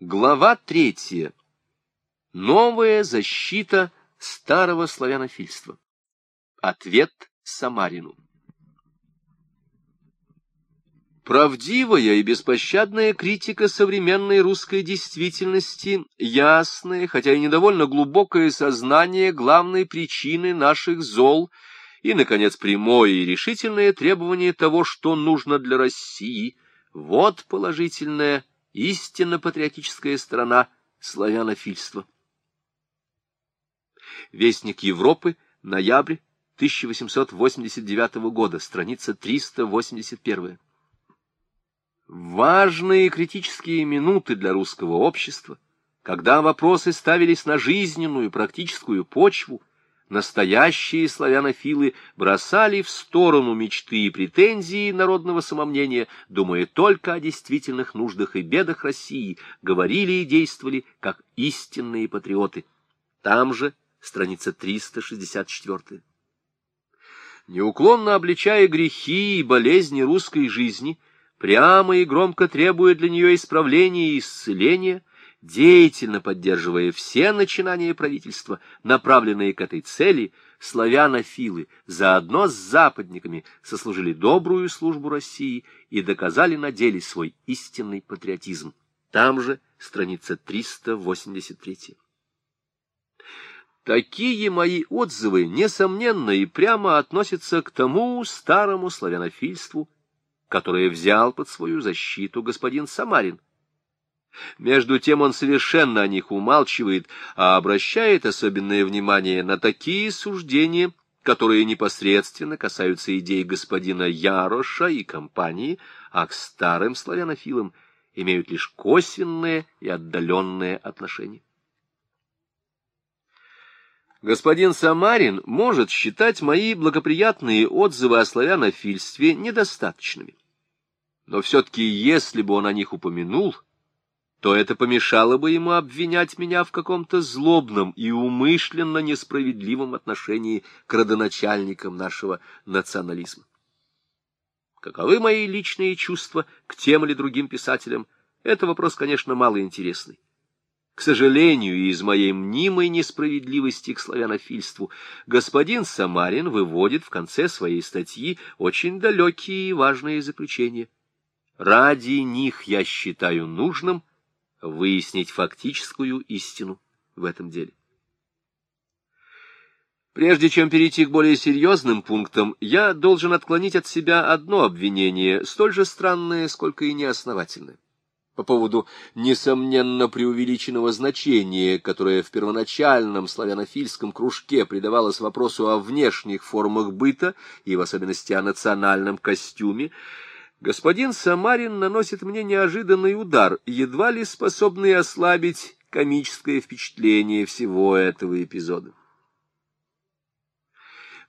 Глава третья. Новая защита старого славянофильства. Ответ Самарину. Правдивая и беспощадная критика современной русской действительности, ясное, хотя и недовольно глубокое сознание главной причины наших зол и, наконец, прямое и решительное требование того, что нужно для России, вот положительное истинно патриотическая сторона славянофильства. Вестник Европы, ноябрь 1889 года, страница 381. Важные критические минуты для русского общества, когда вопросы ставились на жизненную практическую почву, настоящие славянофилы бросали в сторону мечты и претензии народного самомнения, думая только о действительных нуждах и бедах России, говорили и действовали как истинные патриоты. Там же страница 364. Неуклонно обличая грехи и болезни русской жизни, прямо и громко требуя для нее исправления и исцеления, деятельно поддерживая все начинания правительства, направленные к этой цели, славянофилы заодно с западниками сослужили добрую службу России и доказали на деле свой истинный патриотизм. Там же страница 383. Такие мои отзывы, несомненно, и прямо относятся к тому старому славянофильству, которое взял под свою защиту господин Самарин. Между тем он совершенно о них умалчивает, а обращает особенное внимание на такие суждения, которые непосредственно касаются идей господина Яроша и компании, а к старым славянофилам имеют лишь косвенное и отдаленное отношение. Господин Самарин может считать мои благоприятные отзывы о славянофильстве недостаточными. Но все-таки, если бы он о них упомянул, то это помешало бы ему обвинять меня в каком-то злобном и умышленно несправедливом отношении к родоначальникам нашего национализма. Каковы мои личные чувства к тем или другим писателям, это вопрос, конечно, малоинтересный. К сожалению, из моей мнимой несправедливости к славянофильству господин Самарин выводит в конце своей статьи очень далекие и важные заключения. Ради них я считаю нужным выяснить фактическую истину в этом деле. Прежде чем перейти к более серьезным пунктам, я должен отклонить от себя одно обвинение, столь же странное, сколько и неосновательное. По поводу несомненно преувеличенного значения, которое в первоначальном славянофильском кружке придавалось вопросу о внешних формах быта и в особенности о национальном костюме, господин Самарин наносит мне неожиданный удар, едва ли способный ослабить комическое впечатление всего этого эпизода.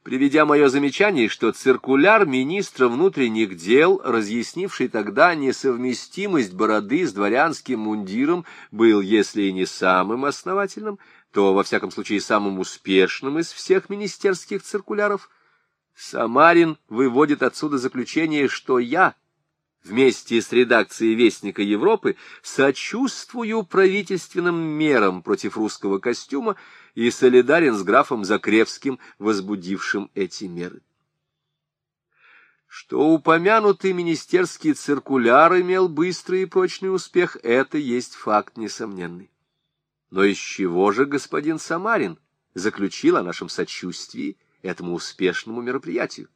Приведя мое замечание, что циркуляр министра внутренних дел, разъяснивший тогда несовместимость бороды с дворянским мундиром, был, если и не самым основательным, то, во всяком случае, самым успешным из всех министерских циркуляров, Самарин выводит отсюда заключение, что я, вместе с редакцией Вестника Европы, сочувствую правительственным мерам против русского костюма и солидарен с графом Закревским, возбудившим эти меры. Что упомянутый министерский циркуляр имел быстрый и прочный успех, это есть факт несомненный. Но из чего же господин Самарин заключил о нашем сочувствии этому успешному мероприятию?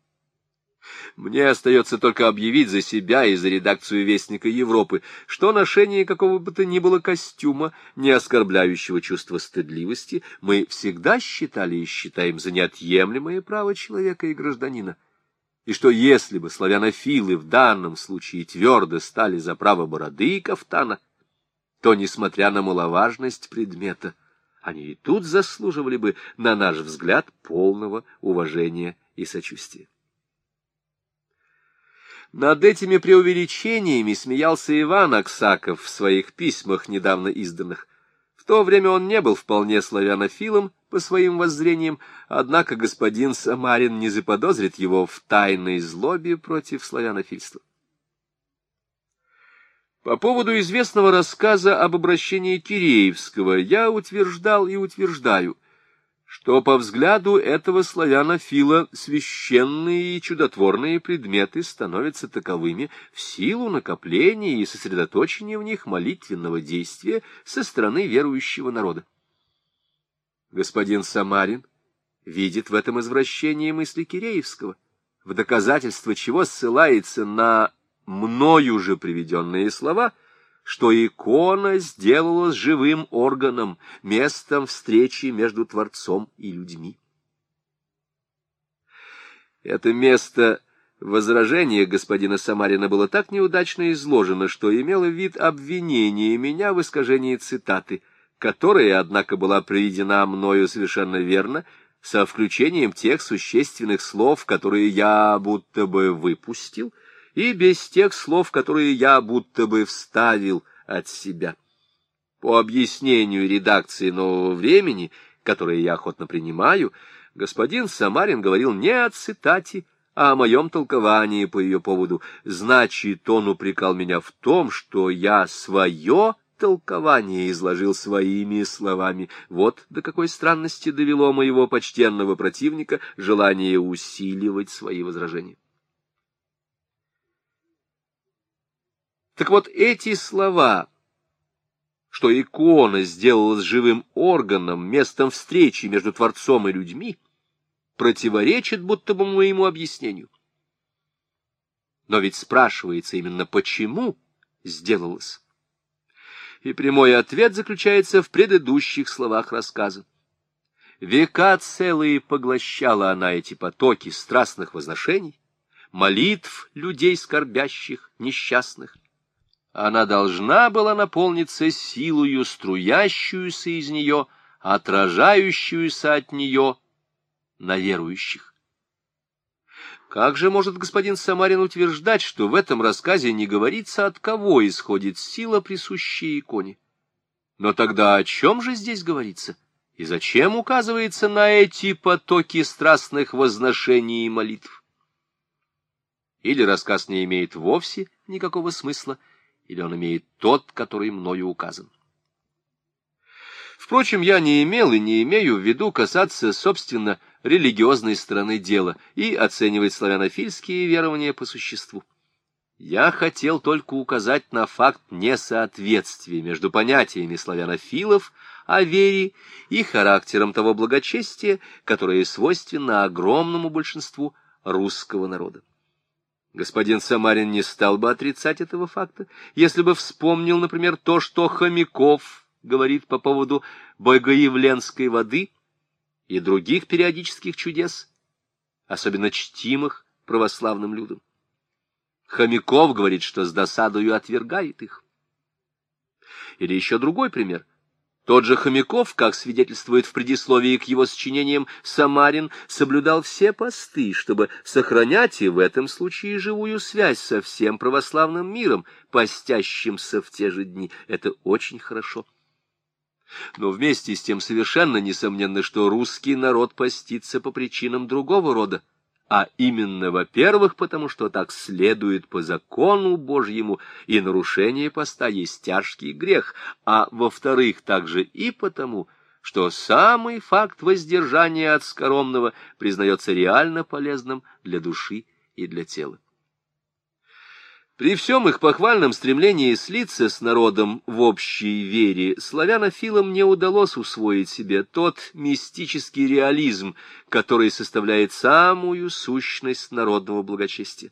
Мне остается только объявить за себя и за редакцию Вестника Европы, что ношение какого бы то ни было костюма, не оскорбляющего чувство стыдливости, мы всегда считали и считаем за неотъемлемое право человека и гражданина, и что если бы славянофилы в данном случае твердо стали за право бороды и кафтана, то, несмотря на маловажность предмета, они и тут заслуживали бы, на наш взгляд, полного уважения и сочувствия. Над этими преувеличениями смеялся Иван Аксаков в своих письмах, недавно изданных. В то время он не был вполне славянофилом по своим воззрениям, однако господин Самарин не заподозрит его в тайной злобе против славянофильства. По поводу известного рассказа об обращении Киреевского я утверждал и утверждаю, что по взгляду этого славянофила священные и чудотворные предметы становятся таковыми в силу накопления и сосредоточения в них молитвенного действия со стороны верующего народа. Господин Самарин видит в этом извращении мысли Киреевского, в доказательство чего ссылается на мною же приведенные слова, что икона сделалась живым органом, местом встречи между Творцом и людьми. Это место возражения господина Самарина было так неудачно изложено, что имело вид обвинения меня в искажении цитаты, которая, однако, была приведена мною совершенно верно, со включением тех существенных слов, которые я будто бы выпустил, и без тех слов, которые я будто бы вставил от себя. По объяснению редакции «Нового времени», которое я охотно принимаю, господин Самарин говорил не о цитате, а о моем толковании по ее поводу. Значит, он упрекал меня в том, что я свое толкование изложил своими словами. Вот до какой странности довело моего почтенного противника желание усиливать свои возражения. Так вот, эти слова, что икона сделалась живым органом, местом встречи между Творцом и людьми, противоречат будто бы моему объяснению. Но ведь спрашивается именно, почему сделалось. И прямой ответ заключается в предыдущих словах рассказа. Века целые поглощала она эти потоки страстных возношений, молитв людей скорбящих, несчастных, она должна была наполниться силою, струящуюся из нее, отражающуюся от нее на верующих. Как же может господин Самарин утверждать, что в этом рассказе не говорится, от кого исходит сила, присущая иконе? Но тогда о чем же здесь говорится? И зачем указывается на эти потоки страстных возношений и молитв? Или рассказ не имеет вовсе никакого смысла, или он имеет тот, который мною указан. Впрочем, я не имел и не имею в виду касаться, собственно, религиозной стороны дела и оценивать славянофильские верования по существу. Я хотел только указать на факт несоответствия между понятиями славянофилов о вере и характером того благочестия, которое свойственно огромному большинству русского народа. Господин Самарин не стал бы отрицать этого факта, если бы вспомнил, например, то, что Хомяков говорит по поводу богоявленской воды и других периодических чудес, особенно чтимых православным людям. Хомяков говорит, что с досадою отвергает их. Или еще другой пример. Тот же Хомяков, как свидетельствует в предисловии к его сочинениям, Самарин соблюдал все посты, чтобы сохранять и в этом случае живую связь со всем православным миром, постящимся в те же дни. Это очень хорошо. Но вместе с тем совершенно несомненно, что русский народ постится по причинам другого рода а именно, во-первых, потому что так следует по закону Божьему, и нарушение поста есть тяжкий грех, а во-вторых, также и потому, что самый факт воздержания от скоромного признается реально полезным для души и для тела. При всем их похвальном стремлении слиться с народом в общей вере, славянофилам не удалось усвоить себе тот мистический реализм, который составляет самую сущность народного благочестия.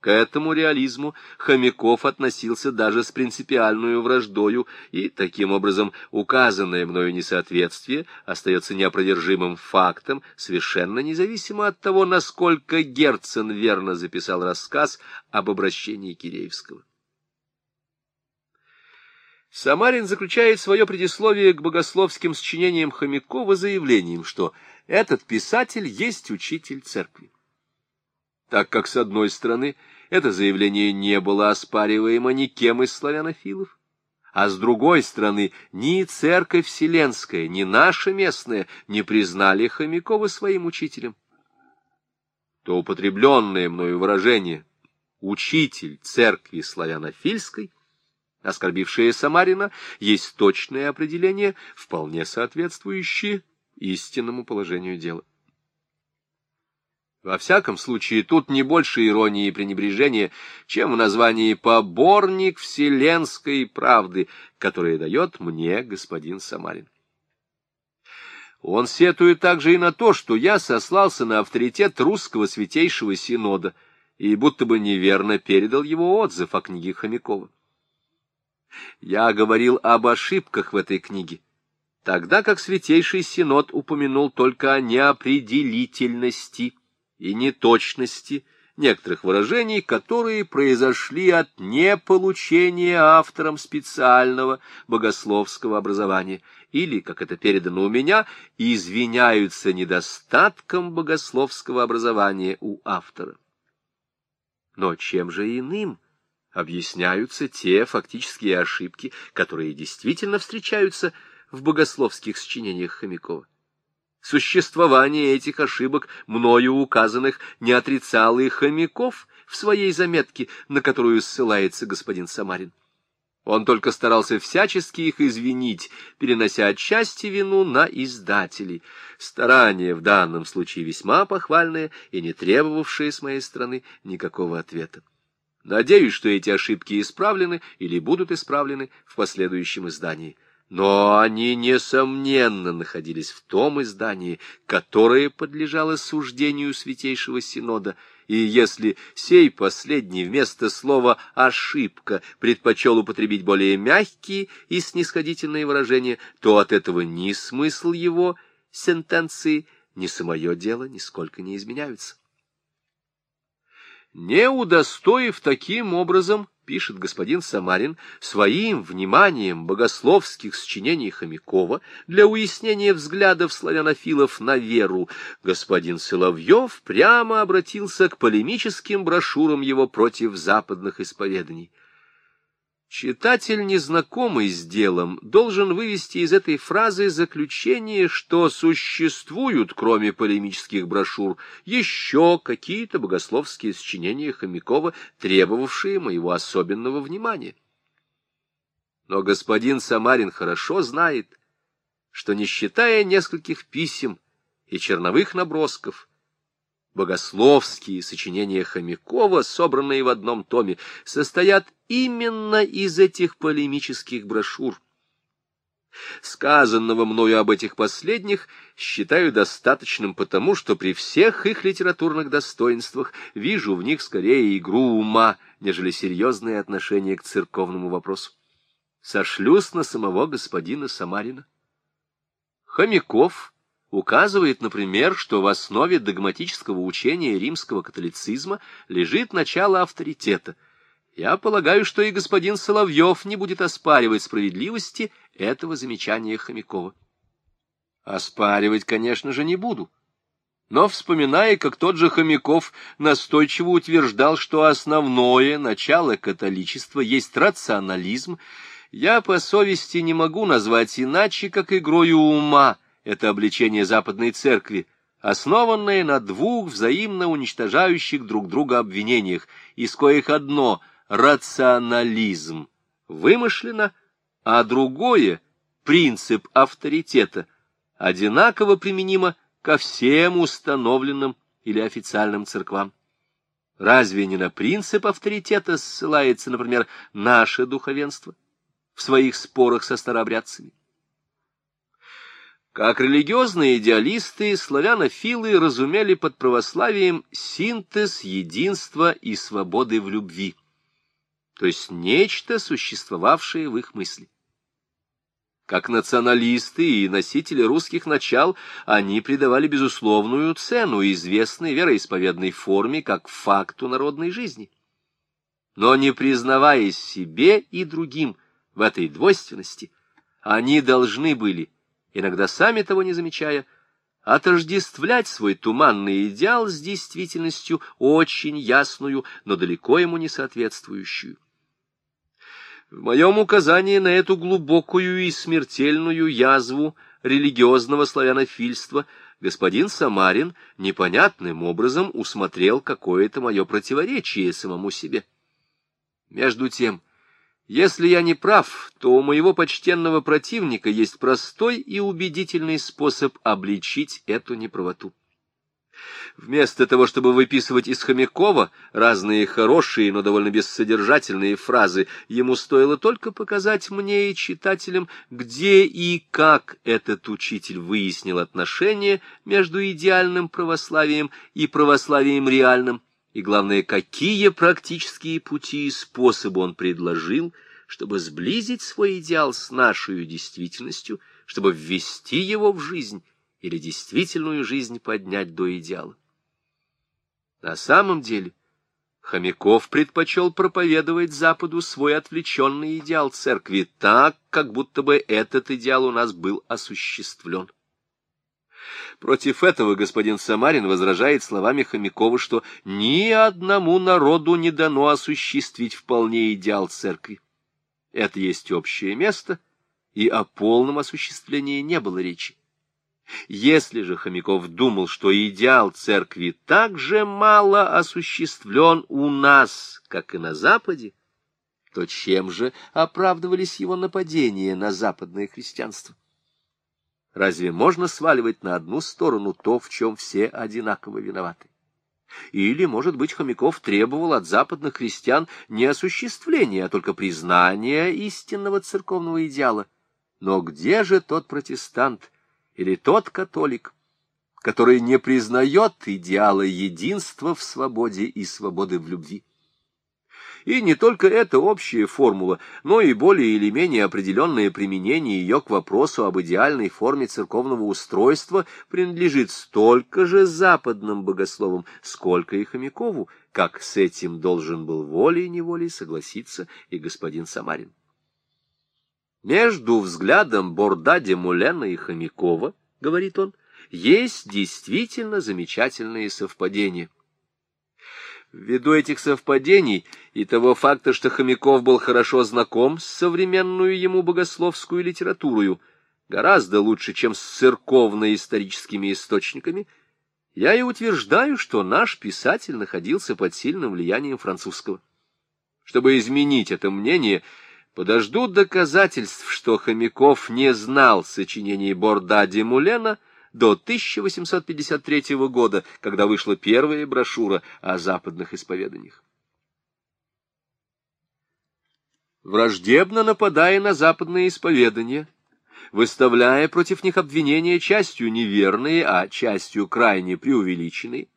К этому реализму Хомяков относился даже с принципиальную враждою, и, таким образом, указанное мною несоответствие остается неопровержимым фактом, совершенно независимо от того, насколько Герцен верно записал рассказ об обращении Киреевского. Самарин заключает свое предисловие к богословским сочинениям Хомякова заявлением, что этот писатель есть учитель церкви так как, с одной стороны, это заявление не было оспариваемо никем из славянофилов, а с другой стороны, ни церковь вселенская, ни наша местная не признали Хомякова своим учителем. То употребленное мною выражение «учитель церкви славянофильской» оскорбившее Самарина, есть точное определение, вполне соответствующее истинному положению дела. Во всяком случае, тут не больше иронии и пренебрежения, чем в названии «поборник вселенской правды», которое дает мне господин Самарин. Он сетует также и на то, что я сослался на авторитет русского святейшего синода и будто бы неверно передал его отзыв о книге Хомякова. Я говорил об ошибках в этой книге, тогда как святейший синод упомянул только о неопределительности и неточности некоторых выражений, которые произошли от неполучения автором специального богословского образования, или, как это передано у меня, извиняются недостатком богословского образования у автора. Но чем же иным объясняются те фактические ошибки, которые действительно встречаются в богословских сочинениях Хомякова? Существование этих ошибок, мною указанных, не отрицал и Хомяков в своей заметке, на которую ссылается господин Самарин. Он только старался всячески их извинить, перенося отчасти вину на издателей. Старание в данном случае весьма похвальное и не требовавшее с моей стороны никакого ответа. Надеюсь, что эти ошибки исправлены или будут исправлены в последующем издании но они, несомненно, находились в том издании, которое подлежало суждению Святейшего Синода, и если сей последний вместо слова «ошибка» предпочел употребить более мягкие и снисходительные выражения, то от этого ни смысл его сентенции, ни самое дело нисколько не изменяются. Не удостоив таким образом пишет господин Самарин, своим вниманием богословских сочинений Хомякова для уяснения взглядов славянофилов на веру, господин Соловьев прямо обратился к полемическим брошюрам его против западных исповеданий. Читатель, незнакомый с делом, должен вывести из этой фразы заключение, что существуют, кроме полемических брошюр, еще какие-то богословские сочинения Хомякова, требовавшие моего особенного внимания. Но господин Самарин хорошо знает, что, не считая нескольких писем и черновых набросков, богословские сочинения Хомякова, собранные в одном томе, состоят именно из этих полемических брошюр. Сказанного мною об этих последних считаю достаточным потому, что при всех их литературных достоинствах вижу в них скорее игру ума, нежели серьезное отношение к церковному вопросу. Сошлюсь на самого господина Самарина. Хомяков указывает, например, что в основе догматического учения римского католицизма лежит начало авторитета. Я полагаю, что и господин Соловьев не будет оспаривать справедливости этого замечания Хомякова. Оспаривать, конечно же, не буду. Но, вспоминая, как тот же Хомяков настойчиво утверждал, что основное начало католичества есть рационализм, я по совести не могу назвать иначе, как игрою ума — это обличение Западной Церкви, основанное на двух взаимно уничтожающих друг друга обвинениях, из коих одно — рационализм вымышленно, а другое — принцип авторитета, одинаково применимо ко всем установленным или официальным церквам. Разве не на принцип авторитета ссылается, например, наше духовенство в своих спорах со старообрядцами? Как религиозные идеалисты, славянофилы разумели под православием синтез единства и свободы в любви, то есть нечто, существовавшее в их мысли. Как националисты и носители русских начал, они придавали безусловную цену известной вероисповедной форме как факту народной жизни. Но не признаваясь себе и другим в этой двойственности, они должны были – иногда сами того не замечая, отождествлять свой туманный идеал с действительностью очень ясную, но далеко ему не соответствующую. В моем указании на эту глубокую и смертельную язву религиозного славянофильства господин Самарин непонятным образом усмотрел какое-то мое противоречие самому себе. Между тем, Если я не прав, то у моего почтенного противника есть простой и убедительный способ обличить эту неправоту. Вместо того, чтобы выписывать из Хомякова разные хорошие, но довольно бессодержательные фразы, ему стоило только показать мне и читателям, где и как этот учитель выяснил отношения между идеальным православием и православием реальным, и, главное, какие практические пути и способы он предложил, чтобы сблизить свой идеал с нашей действительностью, чтобы ввести его в жизнь или действительную жизнь поднять до идеала. На самом деле, Хомяков предпочел проповедовать Западу свой отвлеченный идеал церкви так, как будто бы этот идеал у нас был осуществлен. Против этого господин Самарин возражает словами Хомякова, что ни одному народу не дано осуществить вполне идеал церкви. Это есть общее место, и о полном осуществлении не было речи. Если же Хомяков думал, что идеал церкви так же мало осуществлен у нас, как и на Западе, то чем же оправдывались его нападения на западное христианство? Разве можно сваливать на одну сторону то, в чем все одинаково виноваты? Или, может быть, Хомяков требовал от западных христиан не осуществления, а только признания истинного церковного идеала? Но где же тот протестант или тот католик, который не признает идеала единства в свободе и свободы в любви? И не только эта общая формула, но и более или менее определенное применение ее к вопросу об идеальной форме церковного устройства принадлежит столько же западным богословам, сколько и Хомякову, как с этим должен был волей-неволей согласиться и господин Самарин. Между взглядом Бордаде Мулена и Хомякова, говорит он, есть действительно замечательные совпадения — Ввиду этих совпадений и того факта, что Хомяков был хорошо знаком с современную ему богословскую литературою, гораздо лучше, чем с церковно-историческими источниками, я и утверждаю, что наш писатель находился под сильным влиянием французского. Чтобы изменить это мнение, подожду доказательств, что Хомяков не знал сочинений Борда де Мулена — до 1853 года, когда вышла первая брошюра о западных исповеданиях. Враждебно нападая на западные исповедания, выставляя против них обвинения частью неверные, а частью крайне преувеличенные,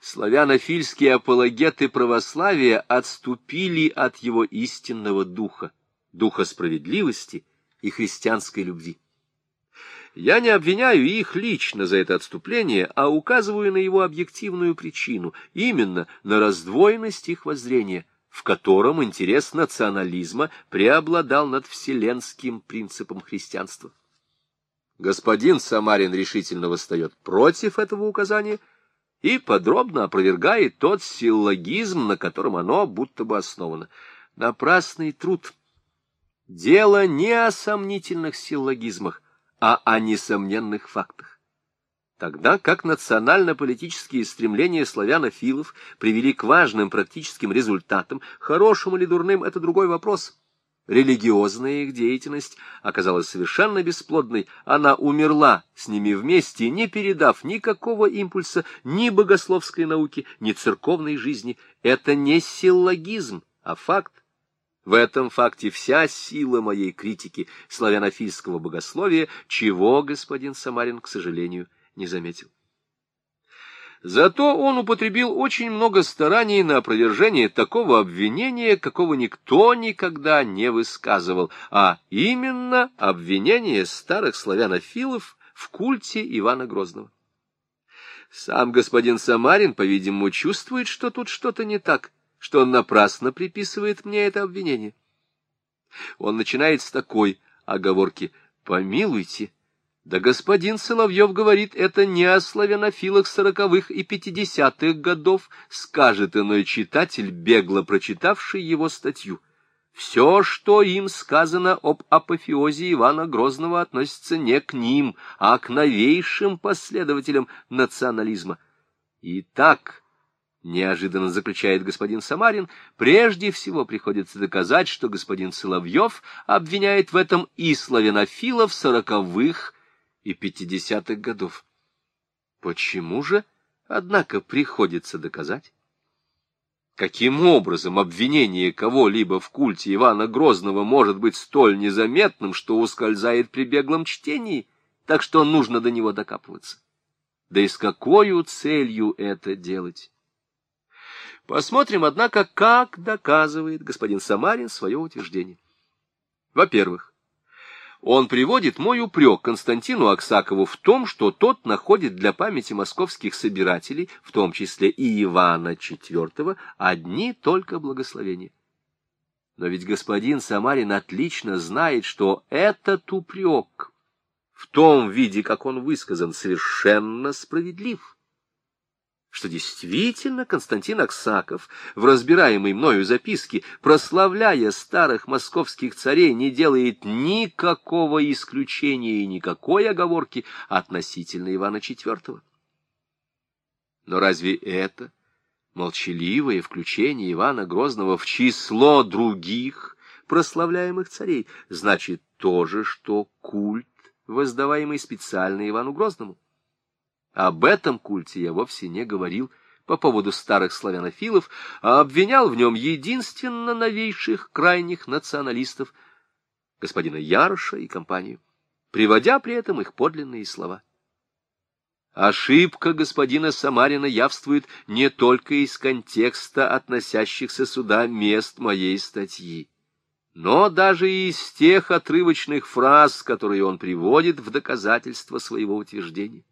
славянофильские апологеты православия отступили от его истинного духа, духа справедливости и христианской любви. Я не обвиняю их лично за это отступление, а указываю на его объективную причину, именно на раздвоенность их воззрения, в котором интерес национализма преобладал над вселенским принципом христианства. Господин Самарин решительно восстает против этого указания и подробно опровергает тот силлогизм, на котором оно будто бы основано. Напрасный труд. Дело не о сомнительных силлогизмах, а о несомненных фактах. Тогда как национально-политические стремления славянофилов привели к важным практическим результатам, хорошим или дурным — это другой вопрос. Религиозная их деятельность оказалась совершенно бесплодной, она умерла с ними вместе, не передав никакого импульса ни богословской науке, ни церковной жизни. Это не силлогизм, а факт. В этом факте вся сила моей критики славянофильского богословия, чего господин Самарин, к сожалению, не заметил. Зато он употребил очень много стараний на опровержение такого обвинения, какого никто никогда не высказывал, а именно обвинение старых славянофилов в культе Ивана Грозного. Сам господин Самарин, по-видимому, чувствует, что тут что-то не так, что он напрасно приписывает мне это обвинение. Он начинает с такой оговорки «Помилуйте». Да господин Соловьев говорит, это не о славянофилах сороковых и пятидесятых годов, скажет иной читатель, бегло прочитавший его статью. Все, что им сказано об апофеозе Ивана Грозного, относится не к ним, а к новейшим последователям национализма. Итак, неожиданно заключает господин Самарин, прежде всего приходится доказать, что господин Соловьев обвиняет в этом и славянофилов сороковых и пятидесятых годов. Почему же, однако, приходится доказать? Каким образом обвинение кого-либо в культе Ивана Грозного может быть столь незаметным, что ускользает при беглом чтении, так что нужно до него докапываться? Да и с какой целью это делать? Посмотрим, однако, как доказывает господин Самарин свое утверждение. Во-первых, он приводит мой упрек Константину Аксакову в том, что тот находит для памяти московских собирателей, в том числе и Ивана IV, одни только благословения. Но ведь господин Самарин отлично знает, что этот упрек в том виде, как он высказан, совершенно справедлив что действительно Константин Аксаков в разбираемой мною записке, прославляя старых московских царей, не делает никакого исключения и никакой оговорки относительно Ивана IV. Но разве это молчаливое включение Ивана Грозного в число других прославляемых царей значит то же, что культ, воздаваемый специально Ивану Грозному? Об этом культе я вовсе не говорил по поводу старых славянофилов, а обвинял в нем единственно новейших крайних националистов, господина Яроша и компанию, приводя при этом их подлинные слова. Ошибка господина Самарина явствует не только из контекста относящихся сюда мест моей статьи, но даже из тех отрывочных фраз, которые он приводит в доказательство своего утверждения.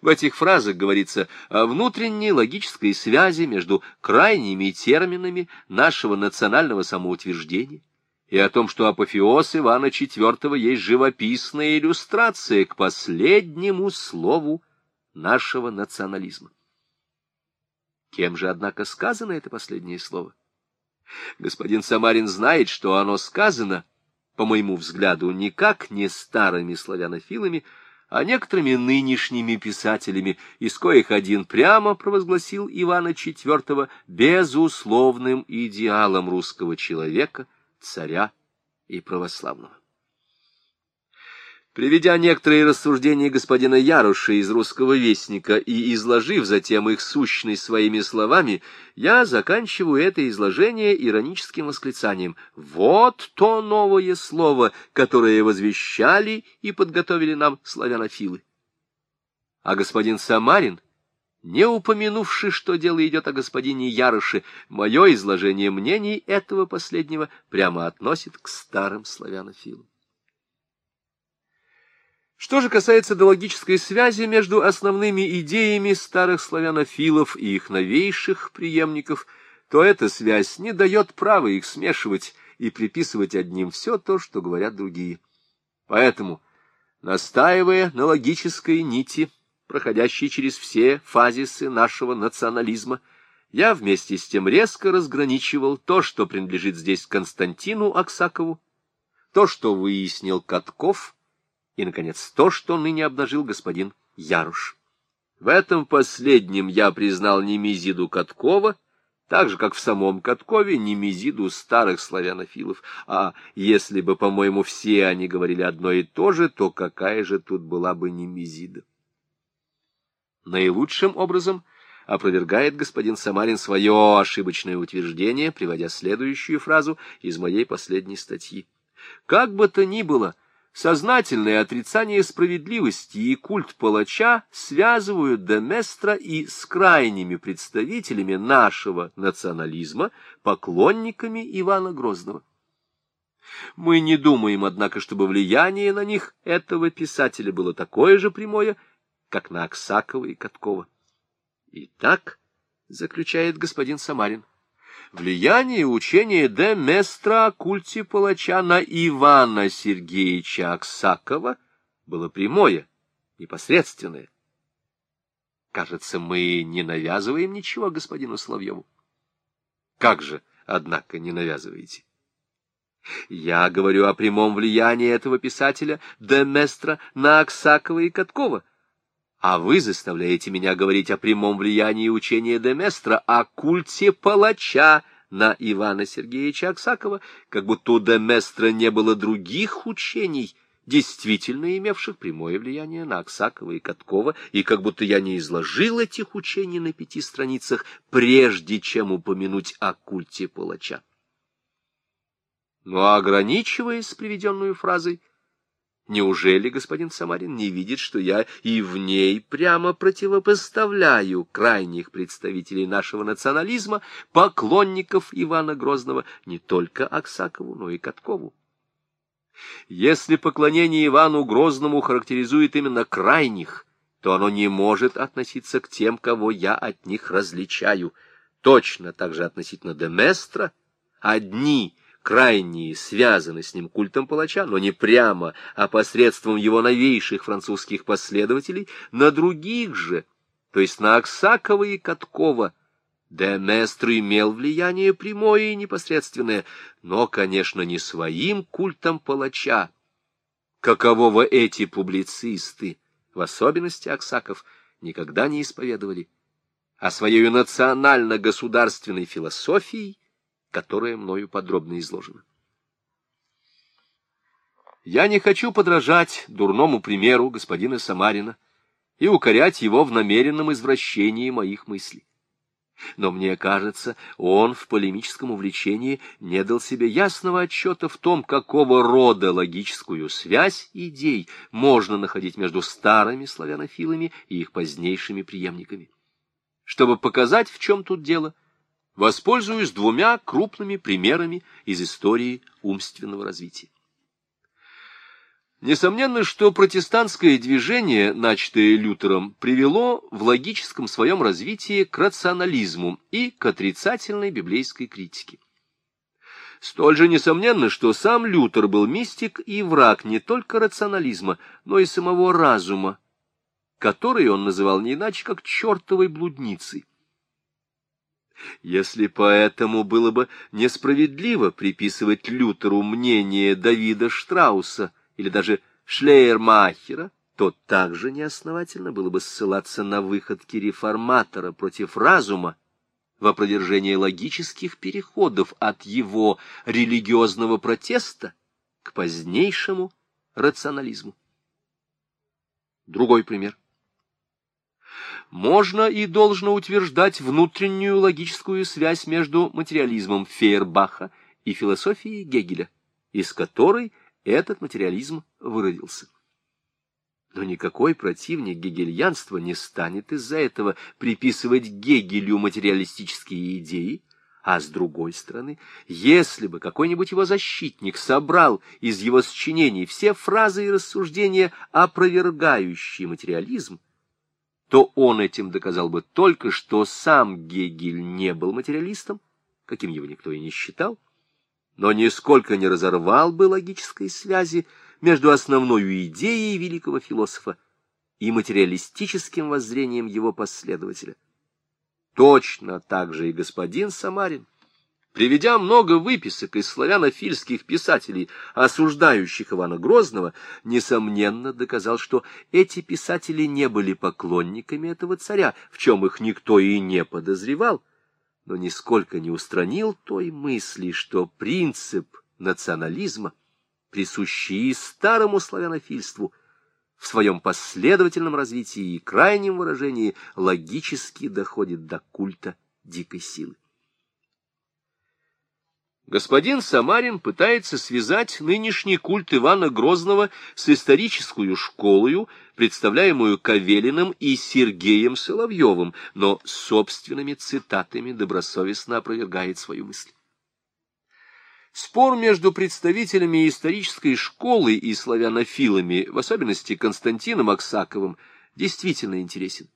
В этих фразах говорится о внутренней логической связи между крайними терминами нашего национального самоутверждения и о том, что апофеоз Ивана IV есть живописная иллюстрация к последнему слову нашего национализма. Кем же, однако, сказано это последнее слово? Господин Самарин знает, что оно сказано, по моему взгляду, никак не старыми славянофилами, а некоторыми нынешними писателями, из коих один прямо провозгласил Ивана IV безусловным идеалом русского человека, царя и православного. Приведя некоторые рассуждения господина Яруша из «Русского вестника» и изложив затем их сущность своими словами, я заканчиваю это изложение ироническим восклицанием. Вот то новое слово, которое возвещали и подготовили нам славянофилы. А господин Самарин, не упомянувши, что дело идет о господине Яруше, мое изложение мнений этого последнего прямо относит к старым славянофилам. Что же касается идеологической связи между основными идеями старых славянофилов и их новейших преемников, то эта связь не дает права их смешивать и приписывать одним все то, что говорят другие. Поэтому, настаивая на логической нити, проходящей через все фазисы нашего национализма, я вместе с тем резко разграничивал то, что принадлежит здесь Константину Аксакову, то, что выяснил Катков — и, наконец, то, что ныне обнажил господин Яруш. В этом последнем я признал Немезиду Каткова, так же, как в самом Каткове Немезиду старых славянофилов. А если бы, по-моему, все они говорили одно и то же, то какая же тут была бы Немезида? Наилучшим образом опровергает господин Самарин свое ошибочное утверждение, приводя следующую фразу из моей последней статьи. Как бы то ни было, — Сознательное отрицание справедливости и культ палача связывают Деместра и с крайними представителями нашего национализма, поклонниками Ивана Грозного. Мы не думаем, однако, чтобы влияние на них этого писателя было такое же прямое, как на Аксакова и Каткова. Итак, заключает господин Самарин, влияние учения де Местра о культе палача на Ивана Сергеевича Аксакова было прямое, непосредственное. Кажется, мы не навязываем ничего господину Соловьеву. Как же, однако, не навязываете? Я говорю о прямом влиянии этого писателя де Местра на Аксакова и Каткова. А вы заставляете меня говорить о прямом влиянии учения Деместра, о культе палача на Ивана Сергеевича Аксакова, как будто у Деместра не было других учений, действительно имевших прямое влияние на Аксакова и Каткова, и как будто я не изложил этих учений на пяти страницах, прежде чем упомянуть о культе палача. Но ограничиваясь приведенную фразой, неужели господин Самарин не видит, что я и в ней прямо противопоставляю крайних представителей нашего национализма, поклонников Ивана Грозного, не только Аксакову, но и Каткову? Если поклонение Ивану Грозному характеризует именно крайних, то оно не может относиться к тем, кого я от них различаю. Точно так же относительно Деместра. Одни крайние связаны с ним культом палача, но не прямо, а посредством его новейших французских последователей, на других же, то есть на Аксакова и Каткова, Деместр имел влияние прямое и непосредственное, но, конечно, не своим культом палача, какового эти публицисты, в особенности Аксаков, никогда не исповедовали, а своей национально-государственной философией, которая мною подробно изложена. Я не хочу подражать дурному примеру господина Самарина и укорять его в намеренном извращении моих мыслей. Но мне кажется, он в полемическом увлечении не дал себе ясного отчета в том, какого рода логическую связь идей можно находить между старыми славянофилами и их позднейшими преемниками. Чтобы показать, в чем тут дело, воспользуюсь двумя крупными примерами из истории умственного развития. Несомненно, что протестантское движение, начатое Лютером, привело в логическом своем развитии к рационализму и к отрицательной библейской критике. Столь же несомненно, что сам Лютер был мистик и враг не только рационализма, но и самого разума, который он называл не иначе, как чертовой блудницей. Если поэтому было бы несправедливо приписывать Лютеру мнение Давида Штрауса – или даже Шлейермахера, то также неосновательно было бы ссылаться на выходки реформатора против разума в опровержение логических переходов от его религиозного протеста к позднейшему рационализму. Другой пример. Можно и должно утверждать внутреннюю логическую связь между материализмом Фейербаха и философией Гегеля, из которой этот материализм выродился. Но никакой противник гегельянства не станет из-за этого приписывать Гегелю материалистические идеи, а с другой стороны, если бы какой-нибудь его защитник собрал из его сочинений все фразы и рассуждения, опровергающие материализм, то он этим доказал бы только, что сам Гегель не был материалистом, каким его никто и не считал, но нисколько не разорвал бы логической связи между основной идеей великого философа и материалистическим воззрением его последователя. Точно так же и господин Самарин, приведя много выписок из славянофильских писателей, осуждающих Ивана Грозного, несомненно доказал, что эти писатели не были поклонниками этого царя, в чем их никто и не подозревал, но нисколько не устранил той мысли, что принцип национализма, присущий старому славянофильству, в своем последовательном развитии и крайнем выражении логически доходит до культа дикой силы. Господин Самарин пытается связать нынешний культ Ивана Грозного с историческую школою, представляемую Кавелиным и Сергеем Соловьевым, но собственными цитатами добросовестно опровергает свою мысль. Спор между представителями исторической школы и славянофилами, в особенности Константином Аксаковым, действительно интересен.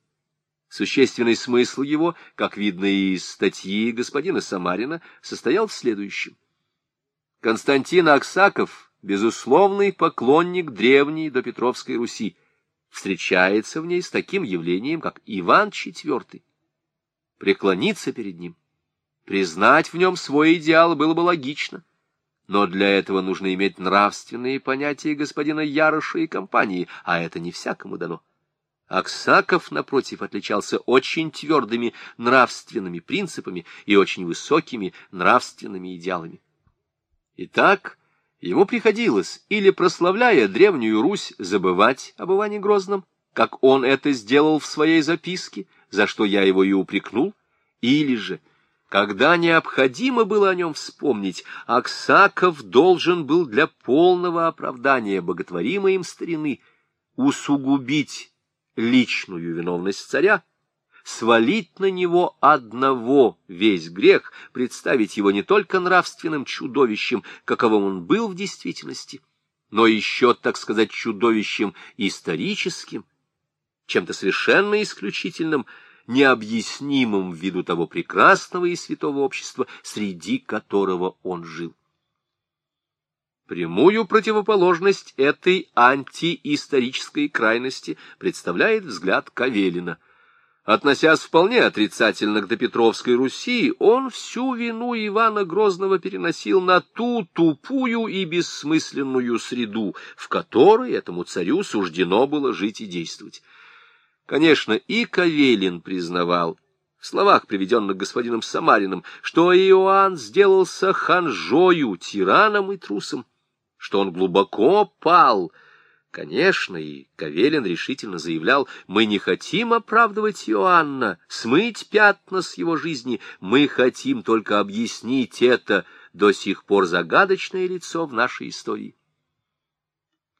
Существенный смысл его, как видно из статьи господина Самарина, состоял в следующем. Константин Аксаков, безусловный поклонник древней допетровской Руси, встречается в ней с таким явлением, как Иван IV. Преклониться перед ним, признать в нем свой идеал было бы логично, но для этого нужно иметь нравственные понятия господина Яроша и компании, а это не всякому дано. Аксаков, напротив, отличался очень твердыми нравственными принципами и очень высокими нравственными идеалами. Итак, ему приходилось, или прославляя Древнюю Русь, забывать об Иване Грозном, как он это сделал в своей записке, за что я его и упрекнул, или же, когда необходимо было о нем вспомнить, Аксаков должен был для полного оправдания боготворимой им старины усугубить личную виновность царя, свалить на него одного весь грех, представить его не только нравственным чудовищем, каковым он был в действительности, но еще, так сказать, чудовищем историческим, чем-то совершенно исключительным, необъяснимым ввиду того прекрасного и святого общества, среди которого он жил. Прямую противоположность этой антиисторической крайности представляет взгляд Кавелина. Относясь вполне отрицательно к допетровской Руси, он всю вину Ивана Грозного переносил на ту тупую и бессмысленную среду, в которой этому царю суждено было жить и действовать. Конечно, и Кавелин признавал, в словах, приведенных господином Самарином, что Иоанн сделался ханжою, тираном и трусом что он глубоко пал. Конечно, и Кавелин решительно заявлял, мы не хотим оправдывать Иоанна, смыть пятна с его жизни, мы хотим только объяснить это до сих пор загадочное лицо в нашей истории.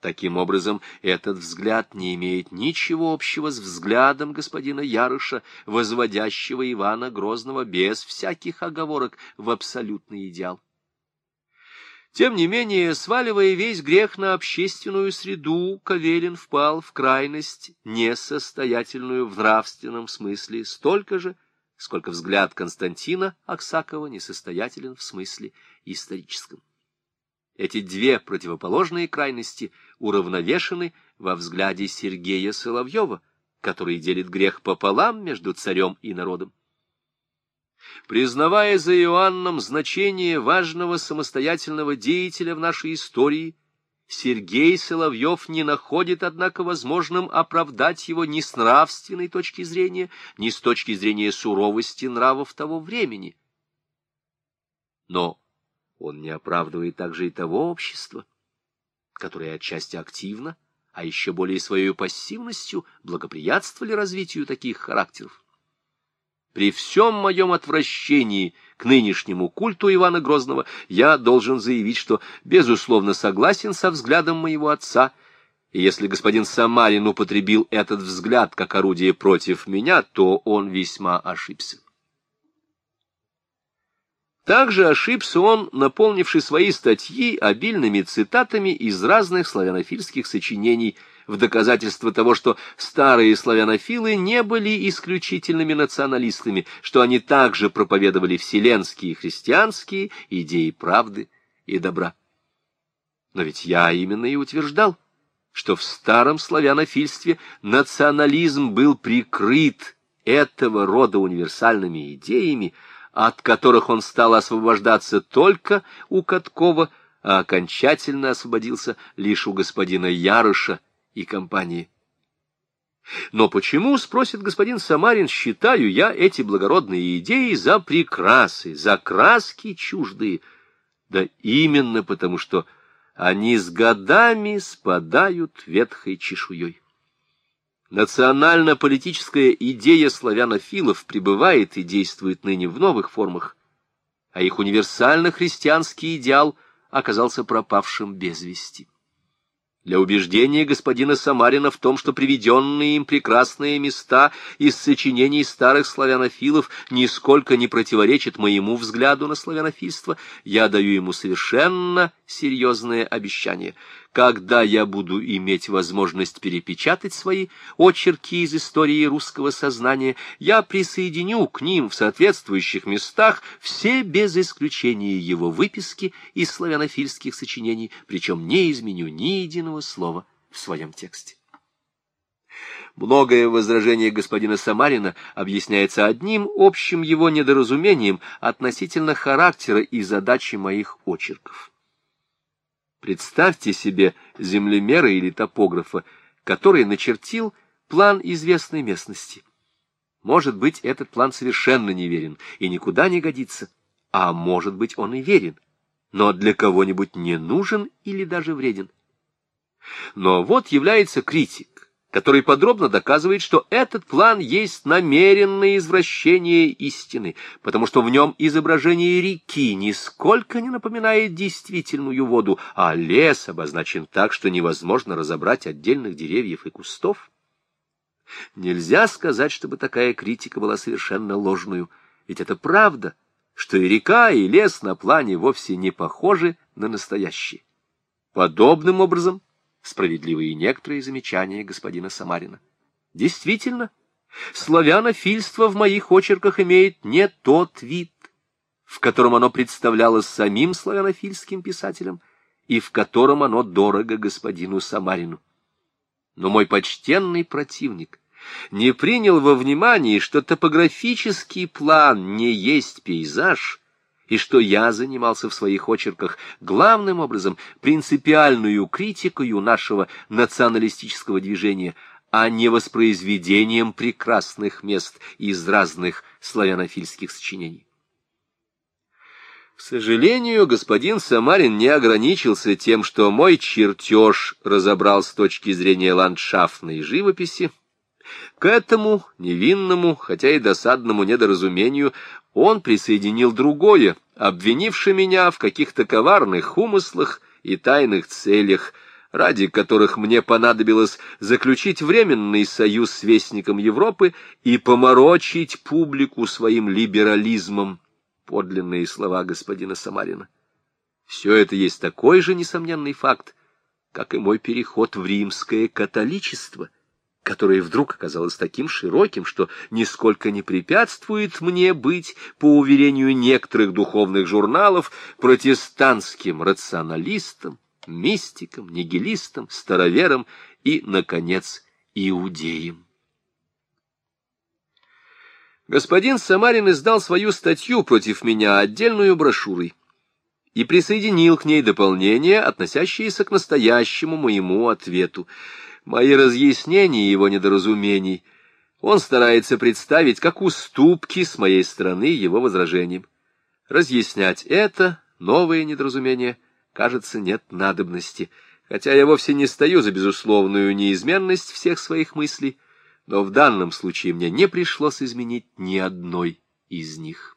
Таким образом, этот взгляд не имеет ничего общего с взглядом господина Ярыша, возводящего Ивана Грозного без всяких оговорок в абсолютный идеал. Тем не менее, сваливая весь грех на общественную среду, Каверин впал в крайность, несостоятельную в нравственном смысле, столько же, сколько взгляд Константина Аксакова несостоятелен в смысле историческом. Эти две противоположные крайности уравновешены во взгляде Сергея Соловьева, который делит грех пополам между царем и народом. Признавая за Иоанном значение важного самостоятельного деятеля в нашей истории, Сергей Соловьев не находит, однако, возможным оправдать его ни с нравственной точки зрения, ни с точки зрения суровости нравов того времени. Но он не оправдывает также и того общества, которое отчасти активно, а еще более своей пассивностью благоприятствовали развитию таких характеров. При всем моем отвращении к нынешнему культу Ивана Грозного я должен заявить, что, безусловно, согласен со взглядом моего отца, и если господин Самарин употребил этот взгляд как орудие против меня, то он весьма ошибся. Также ошибся он, наполнивший свои статьи обильными цитатами из разных славянофильских сочинений – в доказательство того, что старые славянофилы не были исключительными националистами, что они также проповедовали вселенские христианские идеи правды и добра. Но ведь я именно и утверждал, что в старом славянофильстве национализм был прикрыт этого рода универсальными идеями, от которых он стал освобождаться только у Каткова, а окончательно освободился лишь у господина Ярыша и компании. Но почему, спросит господин Самарин, считаю я эти благородные идеи за прекрасы, за краски чуждые? Да именно потому, что они с годами спадают ветхой чешуей. Национально-политическая идея славянофилов пребывает и действует ныне в новых формах, а их универсально-христианский идеал оказался пропавшим без вести. Для убеждения господина Самарина в том, что приведенные им прекрасные места из сочинений старых славянофилов нисколько не противоречат моему взгляду на славянофильство, я даю ему совершенно серьезное обещание — когда я буду иметь возможность перепечатать свои очерки из истории русского сознания, я присоединю к ним в соответствующих местах все без исключения его выписки из славянофильских сочинений, причем не изменю ни единого слова в своем тексте. Многое возражение господина Самарина объясняется одним общим его недоразумением относительно характера и задачи моих очерков. Представьте себе землемера или топографа, который начертил план известной местности. Может быть, этот план совершенно неверен и никуда не годится, а может быть, он и верен, но для кого-нибудь не нужен или даже вреден. Но вот является критик, который подробно доказывает, что этот план есть намеренное извращение истины, потому что в нем изображение реки нисколько не напоминает действительную воду, а лес обозначен так, что невозможно разобрать отдельных деревьев и кустов. Нельзя сказать, чтобы такая критика была совершенно ложную, ведь это правда, что и река, и лес на плане вовсе не похожи на настоящие. Подобным образом справедливы и некоторые замечания господина Самарина. Действительно, славянофильство в моих очерках имеет не тот вид, в котором оно представлялось самим славянофильским писателям и в котором оно дорого господину Самарину. Но мой почтенный противник не принял во внимание, что топографический план не есть пейзаж, и что я занимался в своих очерках главным образом принципиальную критикою нашего националистического движения, а не воспроизведением прекрасных мест из разных славянофильских сочинений. К сожалению, господин Самарин не ограничился тем, что мой чертеж разобрал с точки зрения ландшафтной живописи. К этому невинному, хотя и досадному недоразумению он присоединил другое, обвинивший меня в каких-то коварных умыслах и тайных целях, ради которых мне понадобилось заключить временный союз с Вестником Европы и поморочить публику своим либерализмом подлинные слова господина Самарина. Все это есть такой же несомненный факт, как и мой переход в римское католичество, которое вдруг оказалось таким широким, что нисколько не препятствует мне быть, по уверению некоторых духовных журналов, протестантским рационалистом, мистиком, нигилистом, старовером и, наконец, иудеем. Господин Самарин издал свою статью против меня отдельную брошюрой и присоединил к ней дополнения, относящиеся к настоящему моему ответу. Мои разъяснения его недоразумений он старается представить как уступки с моей стороны его возражениям. Разъяснять это, новое недоразумение, кажется, нет надобности, хотя я вовсе не стою за безусловную неизменность всех своих мыслей, но в данном случае мне не пришлось изменить ни одной из них.